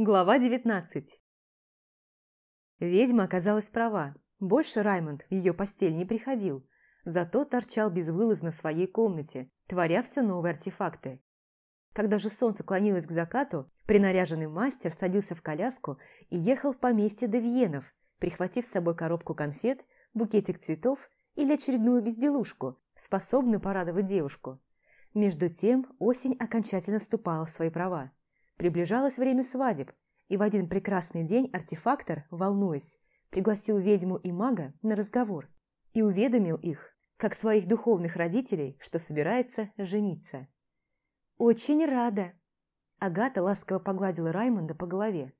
Глава 19 Ведьма оказалась права. Больше Раймонд в ее постель не приходил, зато торчал безвылазно в своей комнате, творя все новые артефакты. Когда же солнце клонилось к закату, принаряженный мастер садился в коляску и ехал в поместье Девьенов, прихватив с собой коробку конфет, букетик цветов или очередную безделушку, способную порадовать девушку. Между тем осень окончательно вступала в свои права. Приближалось время свадеб, и в один прекрасный день артефактор, волнуясь, пригласил ведьму и мага на разговор и уведомил их, как своих духовных родителей, что собирается жениться. «Очень рада!» Агата ласково погладила Раймонда по голове.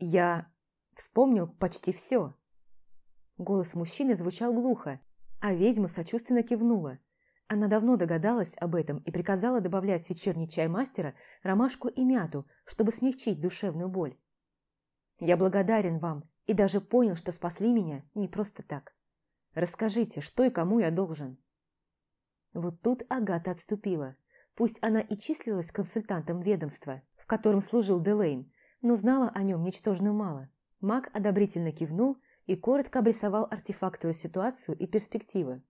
«Я вспомнил почти все». Голос мужчины звучал глухо, а ведьма сочувственно кивнула, она давно догадалась об этом и приказала добавлять в вечерний чай мастера ромашку и мяту, чтобы смягчить душевную боль. «Я благодарен вам и даже понял, что спасли меня не просто так. Расскажите, что и кому я должен?» Вот тут Агата отступила. Пусть она и числилась консультантом ведомства, в котором служил Делейн, но знала о нем ничтожно мало. Маг одобрительно кивнул и коротко обрисовал артефактору ситуацию и перспективы.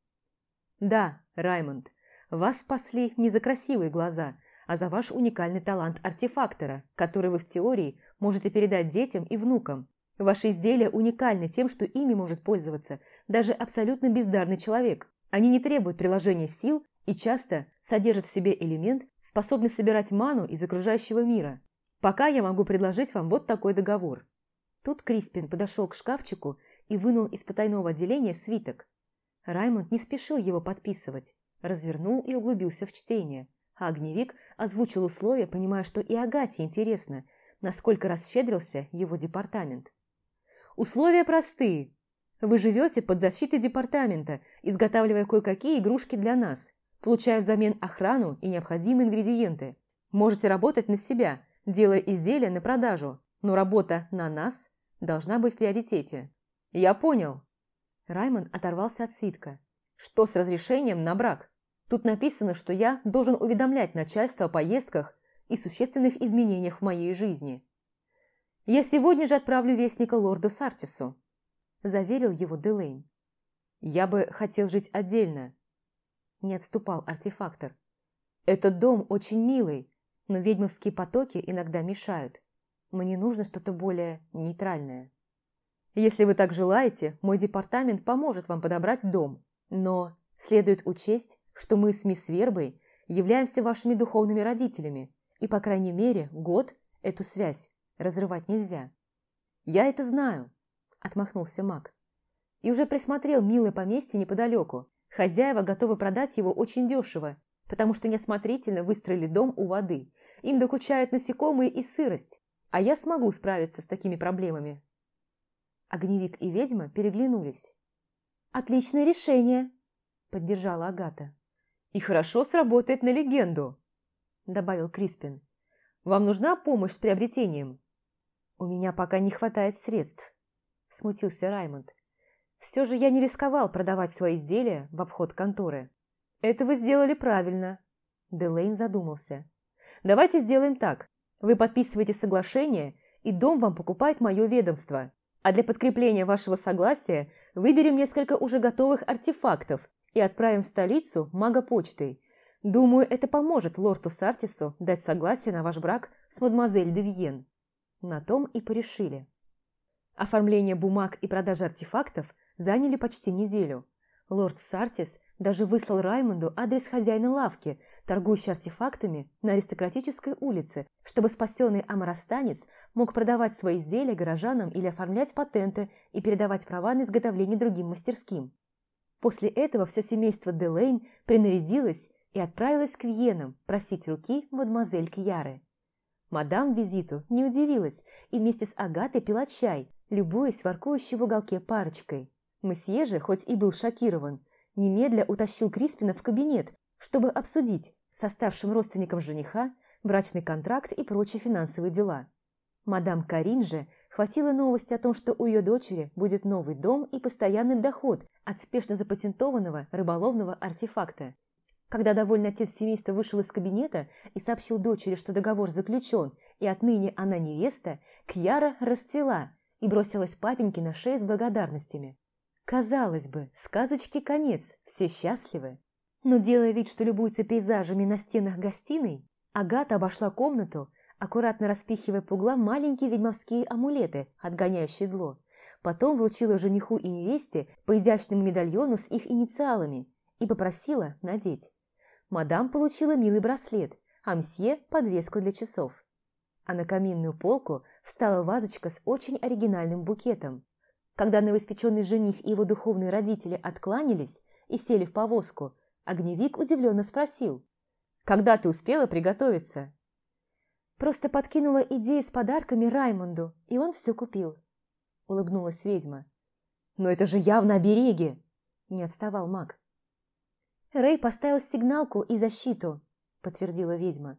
Да, Раймонд, вас спасли не за красивые глаза, а за ваш уникальный талант артефактора, который вы в теории можете передать детям и внукам. Ваши изделия уникальны тем, что ими может пользоваться даже абсолютно бездарный человек. Они не требуют приложения сил и часто содержат в себе элемент, способный собирать ману из окружающего мира. Пока я могу предложить вам вот такой договор. Тут Криспин подошел к шкафчику и вынул из потайного отделения свиток, Раймонд не спешил его подписывать, развернул и углубился в чтение, а огневик озвучил условия, понимая, что и Агате интересно, насколько расщедрился его департамент. «Условия простые. Вы живете под защитой департамента, изготавливая кое-какие игрушки для нас, получая взамен охрану и необходимые ингредиенты. Можете работать на себя, делая изделия на продажу, но работа на нас должна быть в приоритете. Я понял. Раймон оторвался от свитка. «Что с разрешением на брак? Тут написано, что я должен уведомлять начальство о поездках и существенных изменениях в моей жизни. Я сегодня же отправлю вестника лорду Сартису», – заверил его Делейн. «Я бы хотел жить отдельно», – не отступал артефактор. «Этот дом очень милый, но ведьмовские потоки иногда мешают. Мне нужно что-то более нейтральное». Если вы так желаете, мой департамент поможет вам подобрать дом. Но следует учесть, что мы с мисс Вербой являемся вашими духовными родителями, и, по крайней мере, год эту связь разрывать нельзя. «Я это знаю», – отмахнулся маг. «И уже присмотрел милое поместье неподалеку. Хозяева готовы продать его очень дешево, потому что неосмотрительно выстроили дом у воды. Им докучают насекомые и сырость, а я смогу справиться с такими проблемами Огневик и ведьма переглянулись. «Отличное решение!» – поддержала Агата. «И хорошо сработает на легенду!» – добавил Криспин. «Вам нужна помощь с приобретением?» «У меня пока не хватает средств», – смутился Раймонд. «Все же я не рисковал продавать свои изделия в обход конторы». «Это вы сделали правильно», – Делейн задумался. «Давайте сделаем так. Вы подписываете соглашение, и дом вам покупает мое ведомство. А для подкрепления вашего согласия выберем несколько уже готовых артефактов и отправим в столицу мага почтой. Думаю, это поможет лорду Сартису дать согласие на ваш брак с мадемуазель де Вьен. На том и порешили. Оформление бумаг и продажа артефактов заняли почти неделю. Лорд Сартис даже выслал Раймонду адрес хозяина лавки, торгующей артефактами на аристократической улице, чтобы спасенный амарастанец мог продавать свои изделия горожанам или оформлять патенты и передавать права на изготовление другим мастерским. После этого все семейство Делейн принарядилось и отправилось к Вьенам просить руки мадемуазель Кьяры. Мадам визиту не удивилась и вместе с Агатой пила чай, любуясь воркующей в уголке парочкой. Месье же, хоть и был шокирован, немедля утащил Криспина в кабинет, чтобы обсудить со старшим родственником жениха брачный контракт и прочие финансовые дела. Мадам Карин же хватило новости о том, что у ее дочери будет новый дом и постоянный доход от спешно запатентованного рыболовного артефакта. Когда довольный отец семейства вышел из кабинета и сообщил дочери, что договор заключен, и отныне она невеста, Кьяра расцвела и бросилась папеньке на шею с благодарностями. Казалось бы, сказочки конец, все счастливы. Но делая вид, что любуется пейзажами на стенах гостиной, Агата обошла комнату, аккуратно распихивая по углам маленькие ведьмовские амулеты, отгоняющие зло. Потом вручила жениху и невесте по изящному медальону с их инициалами и попросила надеть. Мадам получила милый браслет, а мсье – подвеску для часов. А на каминную полку встала вазочка с очень оригинальным букетом. Когда новоиспеченный жених и его духовные родители откланялись и сели в повозку, огневик удивленно спросил, «Когда ты успела приготовиться?» Просто подкинула идею с подарками Раймонду, и он все купил. Улыбнулась ведьма. «Но это же явно обереги!» Не отставал маг. Рэй поставил сигналку и защиту, подтвердила ведьма.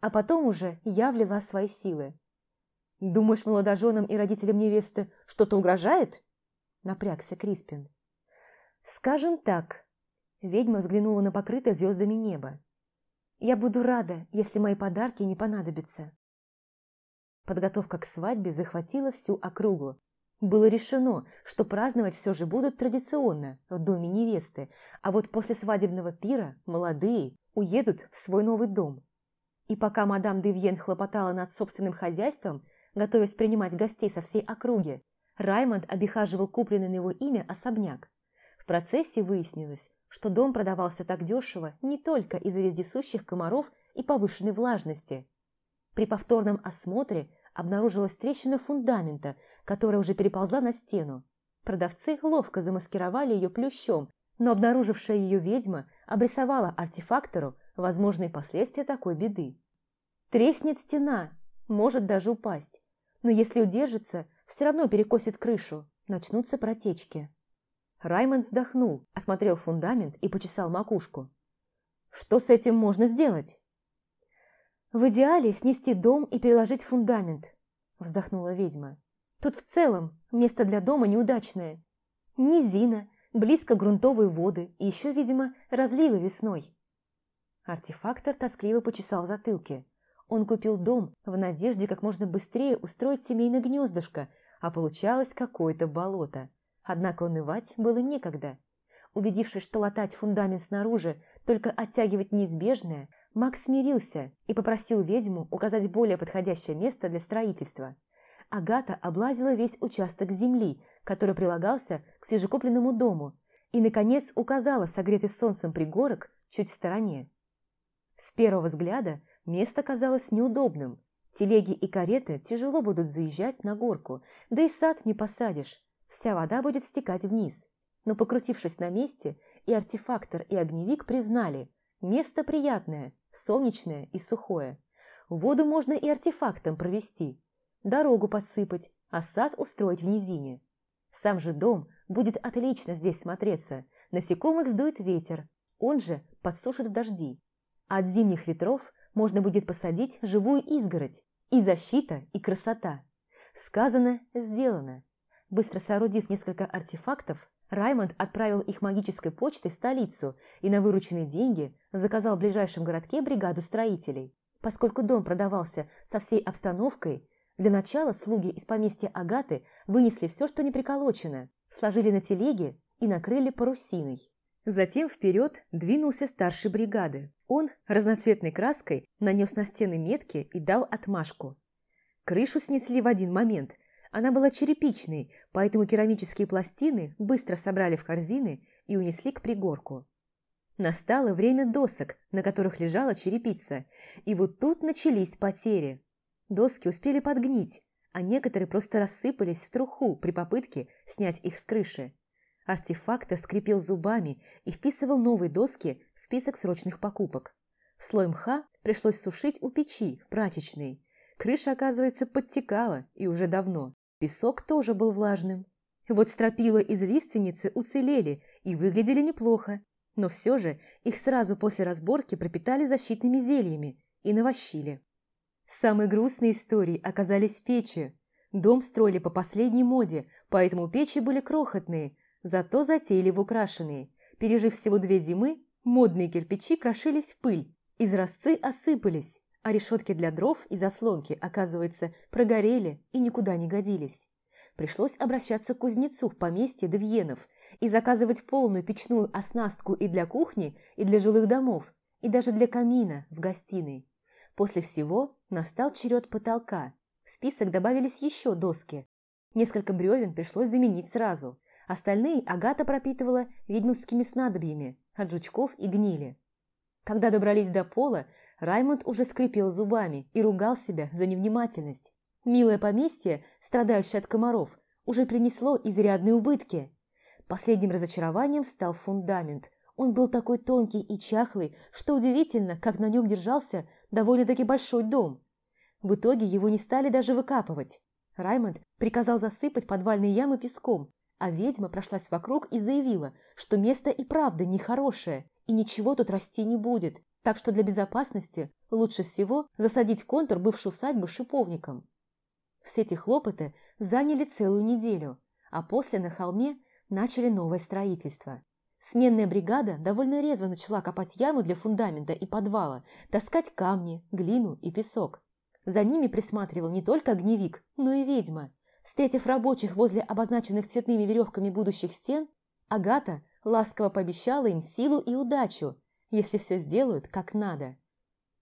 А потом уже я влила свои силы. «Думаешь, молодоженам и родителям невесты что-то угрожает?» Напрягся Криспин. «Скажем так». Ведьма взглянула на покрытое звездами небо. «Я буду рада, если мои подарки не понадобятся». Подготовка к свадьбе захватила всю округу, было решено, что праздновать все же будут традиционно, в доме невесты, а вот после свадебного пира молодые уедут в свой новый дом. И пока мадам Девьен хлопотала над собственным хозяйством, готовясь принимать гостей со всей округи, Раймонд обихаживал купленный на его имя особняк. В процессе выяснилось, что дом продавался так дешево не только из-за вездесущих комаров и повышенной влажности. При повторном осмотре обнаружилась трещина фундамента, которая уже переползла на стену. Продавцы ловко замаскировали ее плющом, но обнаружившая ее ведьма обрисовала артефактору возможные последствия такой беды. Треснет стена, может даже упасть, но если удержится, все равно перекосит крышу, начнутся протечки. Раймонд вздохнул, осмотрел фундамент и почесал макушку. «Что с этим можно сделать?» «В идеале снести дом и переложить фундамент», – вздохнула ведьма. «Тут в целом место для дома неудачное. Низина, близко грунтовые воды и еще, видимо, разливы весной». Артефактор тоскливо почесал затылки. Он купил дом в надежде как можно быстрее устроить семейное гнездышко, а получалось какое-то болото. Однако унывать было некогда. Убедившись, что латать фундамент снаружи, только оттягивать неизбежное, Макс смирился и попросил ведьму указать более подходящее место для строительства. Агата облазила весь участок земли, который прилагался к свежекупленному дому, и, наконец, указала согретый солнцем пригорок чуть в стороне. С первого взгляда место казалось неудобным. Телеги и кареты тяжело будут заезжать на горку, да и сад не посадишь, вся вода будет стекать вниз – но, покрутившись на месте, и артефактор, и огневик признали – место приятное, солнечное и сухое. Воду можно и артефактом провести, дорогу подсыпать, а сад устроить в низине. Сам же дом будет отлично здесь смотреться, насекомых сдует ветер, он же подсушит в дожди. от зимних ветров можно будет посадить живую изгородь, и защита, и красота. Сказано, сделано. Быстро соорудив несколько артефактов, Раймонд отправил их магической почтой в столицу и на вырученные деньги заказал в ближайшем городке бригаду строителей. Поскольку дом продавался со всей обстановкой, для начала слуги из поместья Агаты вынесли все, что не приколочено, сложили на телеге и накрыли парусиной. Затем вперед двинулся старший бригады. Он разноцветной краской нанес на стены метки и дал отмашку. Крышу снесли в один момент, она была черепичной, поэтому керамические пластины быстро собрали в корзины и унесли к пригорку. Настало время досок, на которых лежала черепица, и вот тут начались потери. Доски успели подгнить, а некоторые просто рассыпались в труху при попытке снять их с крыши. Артефактор скрипел зубами и вписывал новые доски в список срочных покупок. Слой мха пришлось сушить у печи в прачечной. Крыша, оказывается, подтекала и уже давно. Песок тоже был влажным. Вот стропила из лиственницы уцелели и выглядели неплохо, но все же их сразу после разборки пропитали защитными зельями и навощили. Самой грустной историей оказались печи. Дом строили по последней моде, поэтому печи были крохотные, зато затейливо украшенные. Пережив всего две зимы, Модные кирпичи крошились в пыль, изразцы осыпались, а решетки для дров и заслонки, оказывается, прогорели и никуда не годились. Пришлось обращаться к кузнецу в поместье Девьенов и заказывать полную печную оснастку и для кухни, и для жилых домов, и даже для камина в гостиной. После всего настал черед потолка. В список добавились еще доски. Несколько бревен пришлось заменить сразу. Остальные Агата пропитывала ведьмовскими снадобьями от жучков и гнили. Когда добрались до пола, Раймонд уже скрипел зубами и ругал себя за невнимательность. Милое поместье, страдающее от комаров, уже принесло изрядные убытки. Последним разочарованием стал фундамент. Он был такой тонкий и чахлый, что удивительно, как на нем держался довольно-таки большой дом. В итоге его не стали даже выкапывать. Раймонд приказал засыпать подвальные ямы песком, а ведьма прошлась вокруг и заявила, что место и правда нехорошее, и ничего тут расти не будет, так что для безопасности лучше всего засадить контур бывшей усадьбы шиповником. Все эти хлопоты заняли целую неделю, а после на холме начали новое строительство. Сменная бригада довольно резво начала копать ямы для фундамента и подвала, таскать камни, глину и песок. За ними присматривал не только огневик, но и ведьма. Встретив рабочих возле обозначенных цветными веревками будущих стен, Агата ласково пообещала им силу и удачу, если все сделают как надо.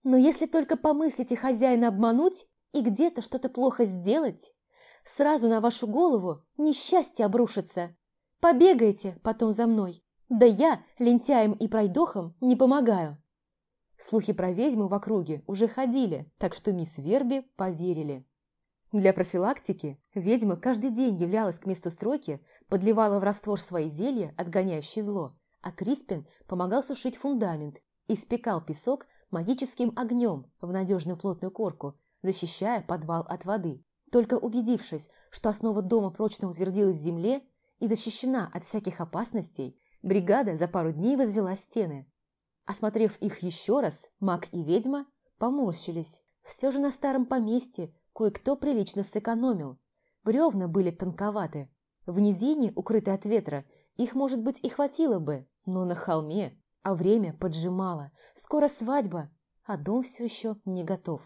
Но если только помыслите хозяина обмануть и где-то что-то плохо сделать, сразу на вашу голову несчастье обрушится. Побегайте потом за мной. Да я, лентяем и пройдохам, не помогаю. Слухи про ведьму в округе уже ходили, так что мисс Верби поверили. Для профилактики ведьма каждый день являлась к месту стройки, подливала в раствор свои зелья, отгоняющие зло, а Криспин помогал сушить фундамент и спекал песок магическим огнем в надежную плотную корку, защищая подвал от воды. Только убедившись, что основа дома прочно утвердилась в земле и защищена от всяких опасностей, бригада за пару дней возвела стены. Осмотрев их еще раз, маг и ведьма поморщились. Все же на старом поместье кое-кто прилично сэкономил. Бревна были тонковаты. В низине, укрытой от ветра, их, может быть, и хватило бы, но на холме, а время поджимало. Скоро свадьба, а дом все еще не готов.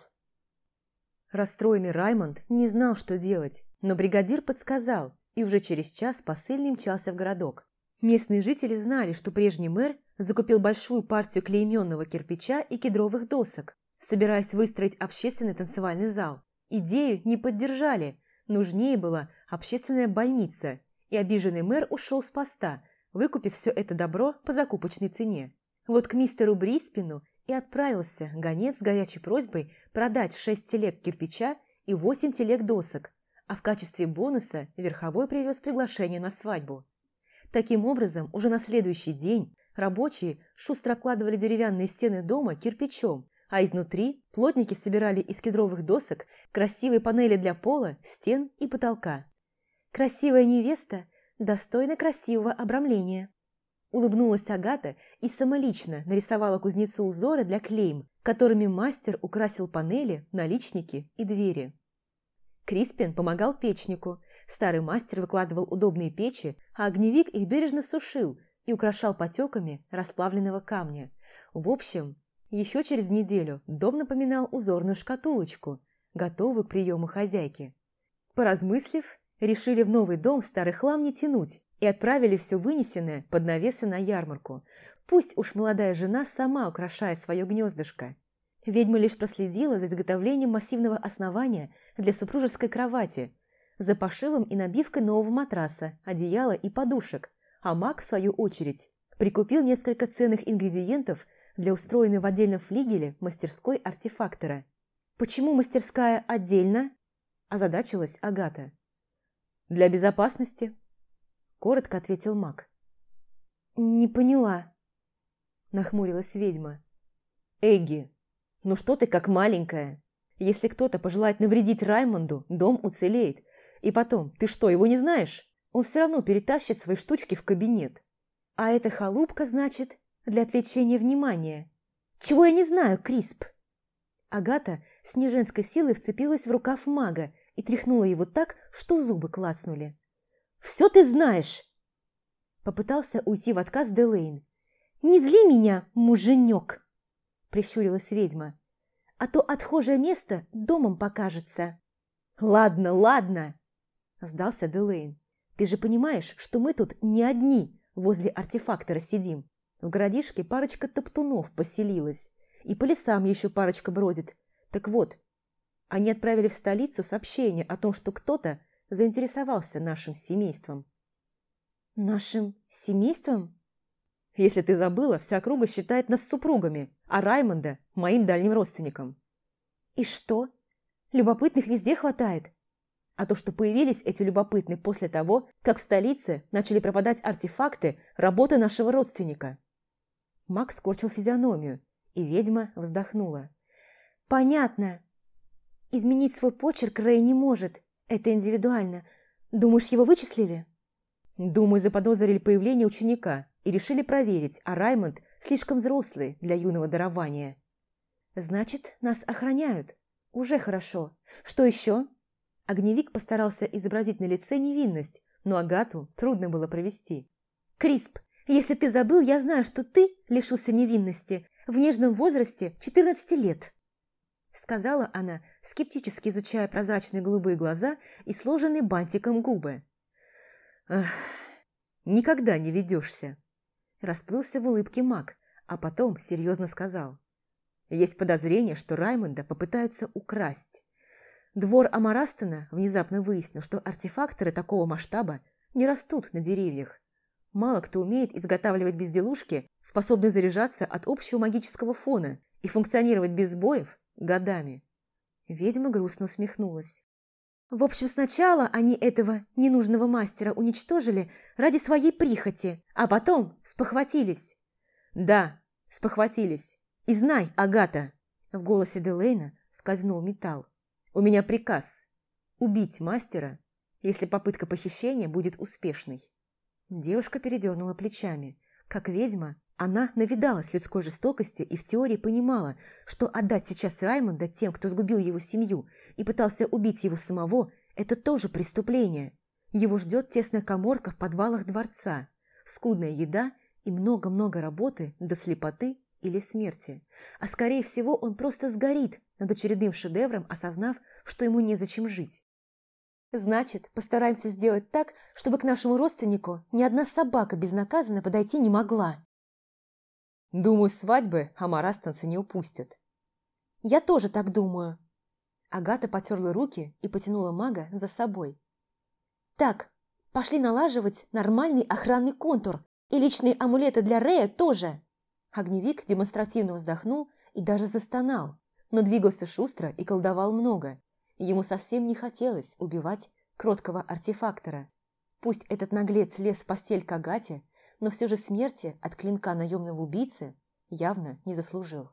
Расстроенный Раймонд не знал, что делать, но бригадир подсказал, и уже через час посыльный мчался в городок. Местные жители знали, что прежний мэр закупил большую партию клейменного кирпича и кедровых досок, собираясь выстроить общественный танцевальный зал. Идею не поддержали, нужнее была общественная больница, и обиженный мэр ушел с поста, выкупив все это добро по закупочной цене. Вот к мистеру Бриспину и отправился гонец с горячей просьбой продать шесть телег кирпича и восемь телег досок, а в качестве бонуса верховой привез приглашение на свадьбу. Таким образом, уже на следующий день рабочие шустро обкладывали деревянные стены дома кирпичом, а изнутри плотники собирали из кедровых досок красивые панели для пола, стен и потолка. Красивая невеста достойна красивого обрамления. Улыбнулась Агата и самолично нарисовала кузнецу узоры для клейм, которыми мастер украсил панели, наличники и двери. Криспин помогал печнику. Старый мастер выкладывал удобные печи, а огневик их бережно сушил и украшал потеками расплавленного камня. В общем, еще через неделю дом напоминал узорную шкатулочку, готовую к приему хозяйки. Поразмыслив, решили в новый дом старый хлам не тянуть и отправили все вынесенное под навесы на ярмарку. Пусть уж молодая жена сама украшает свое гнездышко. Ведьма лишь проследила за изготовлением массивного основания для супружеской кровати, за пошивом и набивкой нового матраса, одеяла и подушек, а маг, в свою очередь, прикупил несколько ценных ингредиентов для устроенной в отдельном флигеле мастерской артефактора. «Почему мастерская отдельно?» – озадачилась Агата. «Для безопасности», – коротко ответил маг. «Не поняла», – нахмурилась ведьма. «Эгги, ну что ты как маленькая? Если кто-то пожелает навредить Раймонду, дом уцелеет. И потом, ты что, его не знаешь? Он все равно перетащит свои штучки в кабинет. А эта халупка, значит, для отвлечения внимания. Чего я не знаю, Крисп?» Агата с неженской силой вцепилась в рукав мага и тряхнула его так, что зубы клацнули. «Все ты знаешь!» Попытался уйти в отказ Делейн. Не зли меня, муженек!» Прищурилась ведьма. «А то отхожее место домом покажется». «Ладно, ладно!» Сдался Делейн. «Ты же понимаешь, что мы тут не одни возле артефактора сидим. В городишке парочка топтунов поселилась. И по лесам еще парочка бродит. Так вот, они отправили в столицу сообщение о том, что кто-то заинтересовался нашим семейством. «Нашим семейством?» «Если ты забыла, вся округа считает нас супругами, а Раймонда – моим дальним родственником». «И что? Любопытных везде хватает. А то, что появились эти любопытные после того, как в столице начали пропадать артефакты работы нашего родственника». Макс скорчил физиономию, и ведьма вздохнула. «Понятно. Изменить свой почерк Рэй не может. Это индивидуально. Думаешь, его вычислили?» Думаю, заподозрили появление ученика и решили проверить, а Раймонд слишком взрослый для юного дарования. «Значит, нас охраняют. Уже хорошо. Что еще?» Огневик постарался изобразить на лице невинность, но Агату трудно было провести. «Крисп, если ты забыл, я знаю, что ты лишился невинности в нежном возрасте 14 лет», сказала она, скептически изучая прозрачные голубые глаза и сложенные бантиком губы. «Ах, никогда не ведешься», расплылся в улыбке маг, а потом серьезно сказал. «Есть подозрение, что Раймонда попытаются украсть. Двор Амарастона внезапно выяснил, что артефакторы такого масштаба не растут на деревьях. Мало кто умеет изготавливать безделушки, способные заряжаться от общего магического фона и функционировать без сбоев годами. Ведьма грустно усмехнулась. В общем, сначала они этого ненужного мастера уничтожили ради своей прихоти, а потом спохватились. Да, спохватились. И знай, Агата, в голосе Делейна скользнул металл. У меня приказ убить мастера, если попытка похищения будет успешной. Девушка передернула плечами. Как ведьма, она навидалась людской жестокости и в теории понимала, что отдать сейчас Раймонда тем, кто сгубил его семью и пытался убить его самого, это тоже преступление. Его ждет тесная коморка в подвалах дворца, скудная еда и много-много работы до слепоты или смерти. А скорее всего он просто сгорит над очередным шедевром, осознав, что ему незачем жить. Значит, постараемся сделать так, чтобы к нашему родственнику ни одна собака безнаказанно подойти не могла. Думаю, свадьбы амарастанцы не упустят. Я тоже так думаю. Агата потерла руки и потянула мага за собой. Так, пошли налаживать нормальный охранный контур, и личные амулеты для Рея тоже. Огневик демонстративно вздохнул и даже застонал, но двигался шустро и колдовал много. Ему совсем не хотелось убивать кроткого артефактора. Пусть этот наглец лез в постель к Агате, но все же смерти от клинка наемного убийцы явно не заслужил.